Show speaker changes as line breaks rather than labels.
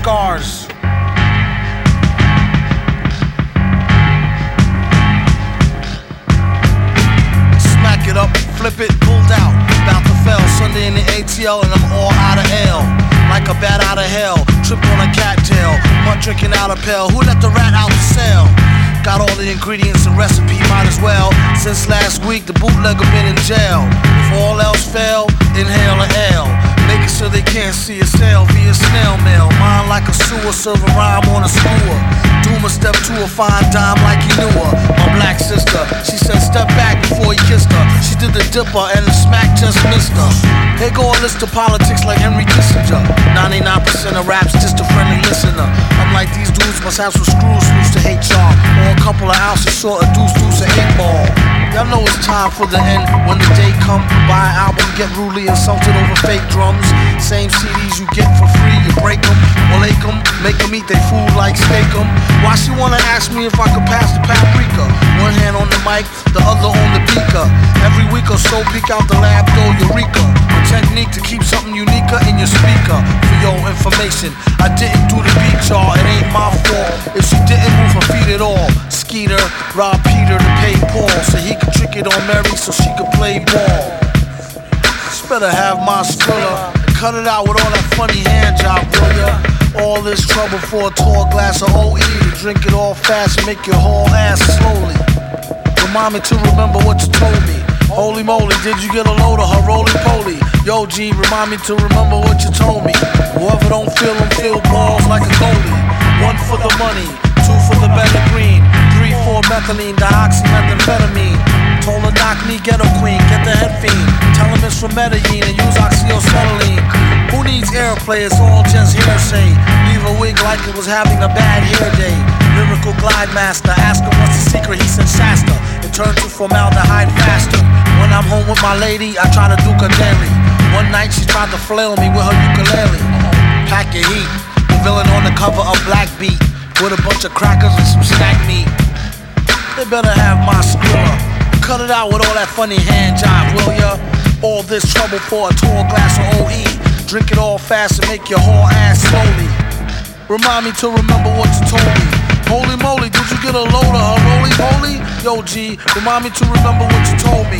scars. Smack it up, flip it, pulled out. About to fell, Sunday in the ATL, and I'm all out of L. Like a bat out of hell, trip on a cattail. Mud drinking out a pail. Who let the rat out the cell? Got all the ingredients and recipe, might as well. Since last week, the bootlegger been in jail. If all else fail, inhale an L. Sure they can't see a sail via snail mail. Mine like a sewer, serve a rhyme on a skewer. Doom a step to a fine dime like he knew her. My black sister, she said step back before he kissed her. She did the dipper and the smack just missed her. Here go a list of politics like Henry Kissinger. 99% of raps just a friendly listener. I'm like these dudes must have some screws loose to hate y'all. Or a couple of ounces short of deuce deuce and eight ball. Y'all know it's time for the end when the day come. Buy an album, get rudely insulted over fake drums. Same CDs you get for free, you break them, or lake them, make them eat they food like steak steak 'em. Why she wanna ask me if I could pass the paprika? One hand on the mic, the other on the beaker. Every week or so, peek out the lab door, Eureka. A technique to keep something unique in your speaker. For your information, I didn't do the beat, y'all. It ain't my fault if she didn't move her feet at all. Skeeter robbed Peter to pay Paul so he could trick it on Mary so she could play ball. Just better have my skrilla. Cut it out with all that funny hand job, will ya? All this trouble for a tall glass of OE drink it all fast and make your whole ass slowly. Remind me to remember what you told me. Holy moly, did you get a load of her roly poly? Yo, G, remind me to remember what you told me. Whoever don't feel them, feel balls like a goalie. One for the money, two for the better green, three for methylene, dioxymethamphetamine. Told her knock me ghetto queen, get the head fiend. Tell him it's from Medellin and use oxyacetylene. Who needs airplay? It's all just hearsay. Leave a wig like it was having a bad hair day. Lyrical glide master, ask him what's the secret. He said Shasta. It turned to formaldehyde faster. When I'm home with my lady, I try to do daily. One night she tried to flail me with her ukulele. Pack your heat. The villain on the cover of Black Beat with a bunch of crackers and some snack meat. Better have my skrilla. Cut it out with all that funny hand jive, will ya? All this trouble for a tall glass of OE. Drink it all fast and make your whole ass slowly. Remind me to remember what you told me. Holy moly, did you get a load of her roly poly? Yo, G, remind me to remember what you told me.